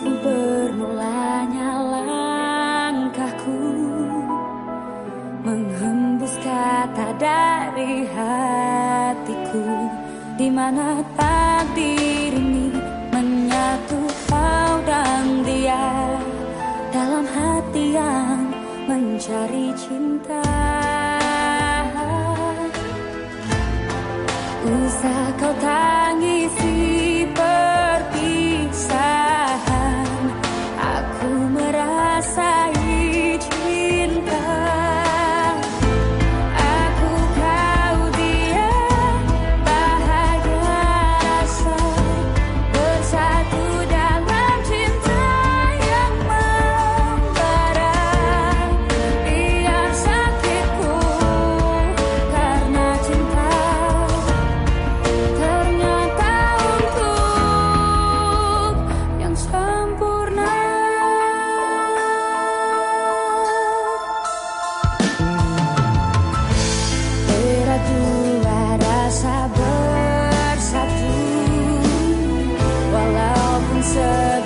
Bermulanya langkahku Menghembus kata dari hatiku di mana takdir ini menyatu kau dan dia Dalam hati yang mencari cinta. Usah kau tangisi cinta